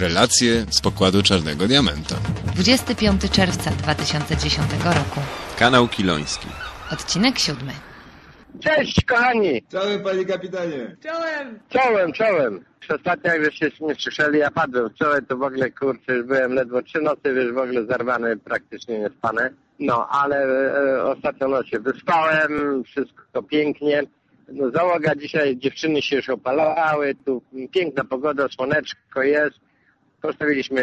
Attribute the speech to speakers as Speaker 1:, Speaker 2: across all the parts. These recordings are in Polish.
Speaker 1: Relacje z pokładu Czarnego Diamenta.
Speaker 2: 25 czerwca 2010 roku.
Speaker 1: Kanał Kiloński.
Speaker 2: Odcinek siódmy.
Speaker 3: Cześć kochani!
Speaker 4: Czołem panie kapitanie!
Speaker 3: Czołem, czołem! Ostatnio jak żeście nie słyszeli, ja padłem wczoraj, to w ogóle kurczę, już byłem ledwo trzy nocy, wiesz, w ogóle zerwany, praktycznie niespany. No, ale e, ostatnią noc się wyspałem, wszystko pięknie. No, załoga dzisiaj, dziewczyny się już opalały, tu piękna pogoda, słoneczko jest. Postawiliśmy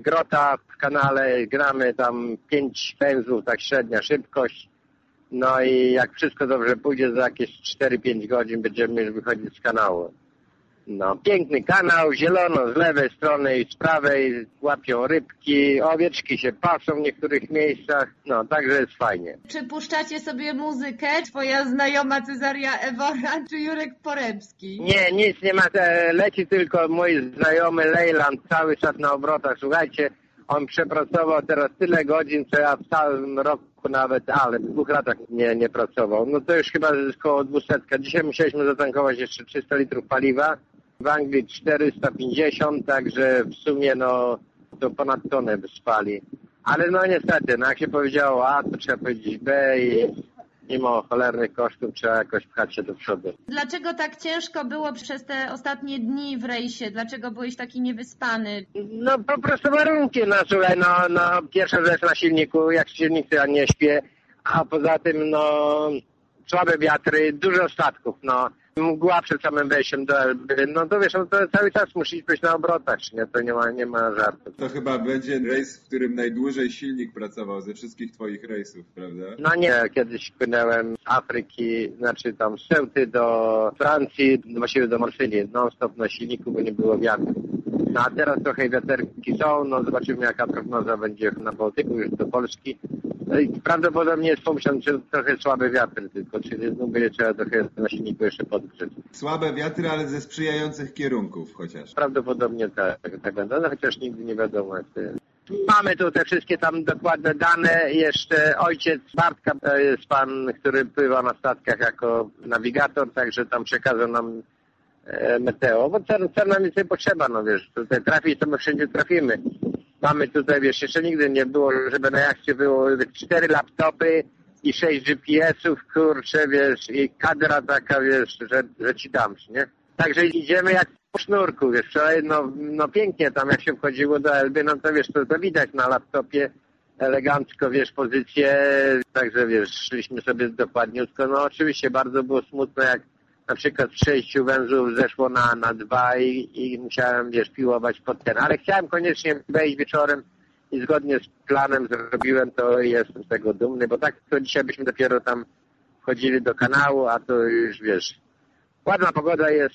Speaker 3: grota w kanale, gramy tam pięć pędzlów, tak średnia szybkość. No i jak wszystko dobrze pójdzie, za jakieś 4-5 godzin będziemy już wychodzić z kanału. No, piękny kanał, zielono z lewej strony i z prawej, łapią rybki, owieczki się pasą w niektórych miejscach, no, także jest fajnie.
Speaker 5: Czy puszczacie sobie muzykę? Twoja znajoma Cezaria Ewora czy Jurek Poremski?
Speaker 3: Nie, nic nie ma, leci tylko mój znajomy Leyland cały czas na obrotach, słuchajcie, on przepracował teraz tyle godzin, co ja w całym roku nawet, ale w dwóch latach nie, nie pracował. No to już chyba około 200. Dzisiaj musieliśmy zatankować jeszcze 300 litrów paliwa. W Anglii 450, także w sumie no to ponad tonę by spali. Ale no niestety, no jak się powiedziało A, to trzeba powiedzieć B i mimo cholernych kosztów trzeba jakoś pchać się do przodu.
Speaker 5: Dlaczego tak ciężko było przez te ostatnie dni w rejsie? Dlaczego byłeś taki niewyspany?
Speaker 3: No po prostu warunki, no słuchaj, no, no pierwsza rzecz na silniku, jak silnik to ja nie śpię, a poza tym no słabe wiatry, dużo statków, no mgła przed samym wejściem do Elby, no to wiesz, no to cały czas musisz być na obrotach, nie? To nie ma, nie ma żartu.
Speaker 4: To chyba będzie rejs, w którym najdłużej silnik pracował ze wszystkich twoich rejsów, prawda?
Speaker 3: No nie, kiedyś płynąłem z Afryki, znaczy tam z Ceuty do Francji, właściwie do Marsylii, non-stop na silniku, bo nie było wiatru. No a teraz trochę wiaterki są, no zobaczymy jaka prognoza będzie na Bałtyku, już do Polski. No i prawdopodobnie jest pomyślane, że trochę słaby wiatr tylko, czyli no będzie trzeba trochę na silniku jeszcze podgrzeć.
Speaker 4: Słabe wiatry, ale ze sprzyjających kierunków chociaż.
Speaker 3: Prawdopodobnie tak, tak będą, no chociaż nigdy nie wiadomo jak to jest. Mamy tu te wszystkie tam dokładne dane. Jeszcze ojciec Bartka to jest pan, który pływa na statkach jako nawigator, także tam przekazał nam e, meteo. Bo co, co nam więcej potrzeba, no wiesz, tutaj trafić to my wszędzie trafimy. Mamy tutaj, wiesz, jeszcze nigdy nie było, żeby na jachcie było cztery laptopy i sześć GPS-ów, kurczę, wiesz, i kadra taka, wiesz, że, że ci dam, nie? Także idziemy jak po sznurku, wiesz, wczoraj, no, no pięknie tam jak się wchodziło do Elby, no to wiesz, to, to widać na laptopie elegancko, wiesz, pozycję, także wiesz, szliśmy sobie dokładniutko, no oczywiście bardzo było smutno, jak na przykład sześciu węzłów zeszło na, na dwa i, i musiałem, wiesz, piłować pod ten, ale chciałem koniecznie wejść wieczorem i zgodnie z planem zrobiłem to i jestem z tego dumny, bo tak to dzisiaj byśmy dopiero tam wchodzili do kanału, a to już, wiesz, ładna pogoda jest,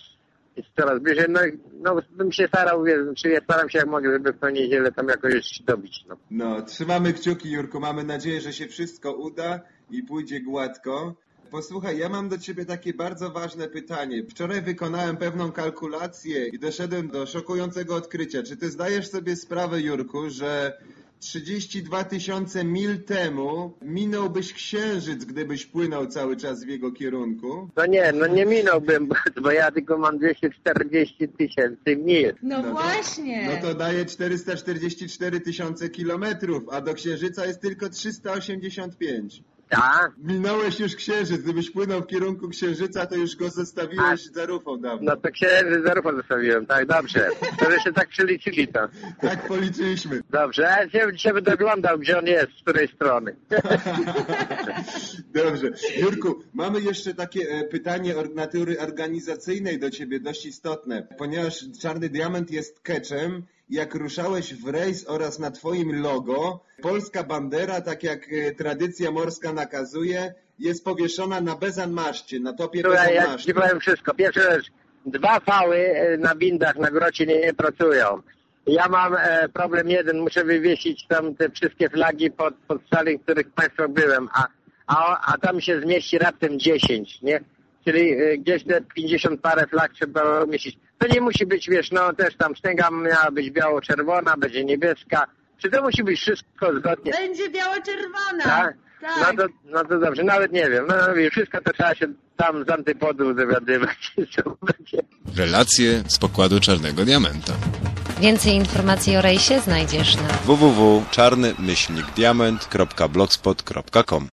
Speaker 3: jest coraz bliżej, no, no bym się starał, wiesz, czy ja staram się jak mogę, żeby w tą niedzielę tam jakoś dobić, no.
Speaker 4: No, trzymamy kciuki, Jurku. Mamy nadzieję, że się wszystko uda i pójdzie gładko. Posłuchaj, ja mam do ciebie takie bardzo ważne pytanie. Wczoraj wykonałem pewną kalkulację i doszedłem do szokującego odkrycia. Czy ty zdajesz sobie sprawę, Jurku, że 32 tysiące mil temu minąłbyś księżyc, gdybyś płynął cały czas w jego kierunku?
Speaker 3: No nie, no nie minąłbym, bo, ja tylko mam 240 tysięcy mil.
Speaker 5: No,
Speaker 4: to-
Speaker 5: właśnie.
Speaker 4: No to daje 444 tysiące kilometrów, a do księżyca jest tylko 385.
Speaker 3: Tak?
Speaker 4: Minąłeś już księżyc. Gdybyś płynął w kierunku księżyca, to już go zostawiłeś za rufą dawno.
Speaker 3: No to księżyc zarówno zostawiłem, tak, dobrze. To żeście tak przeliczyli to.
Speaker 4: Tak policzyliśmy.
Speaker 3: Dobrze, a ja się, się będę oglądał, gdzie on jest, z której strony.
Speaker 4: Dobrze. Jurku, mamy jeszcze takie e, pytanie natury organizacyjnej do ciebie, dość istotne. Ponieważ Czarny Diament jest keczem, jak ruszałeś w rejs oraz na twoim logo, polska bandera, tak jak e, tradycja morska nakazuje, jest powieszona na bezanmaszcie, na topie
Speaker 3: Słuchaj, ja ci powiem wszystko. Pierwsza rzecz, dwa fały e, na bindach na grocie nie, nie pracują. Ja mam e, problem jeden, muszę wywiesić tam te wszystkie flagi pod, pod sali, w których Państwo byłem, a, a, a tam się zmieści raptem 10, nie? Czyli e, gdzieś te 50 parę flag trzeba umieścić. To nie musi być, wiesz, no też tam wstęga miała być biało-czerwona, będzie niebieska. Czy to musi być wszystko zgodnie?
Speaker 5: Będzie biało-czerwona.
Speaker 3: Tak?
Speaker 5: Tak.
Speaker 3: No, to, no to dobrze, nawet nie wiem. No, no wszystko to trzeba się tam z antypodu dowiadywać, co będzie.
Speaker 1: Relacje z pokładu Czarnego Diamenta.
Speaker 2: Więcej informacji o rejsie znajdziesz na
Speaker 1: www.czarny-diament.blogspot.com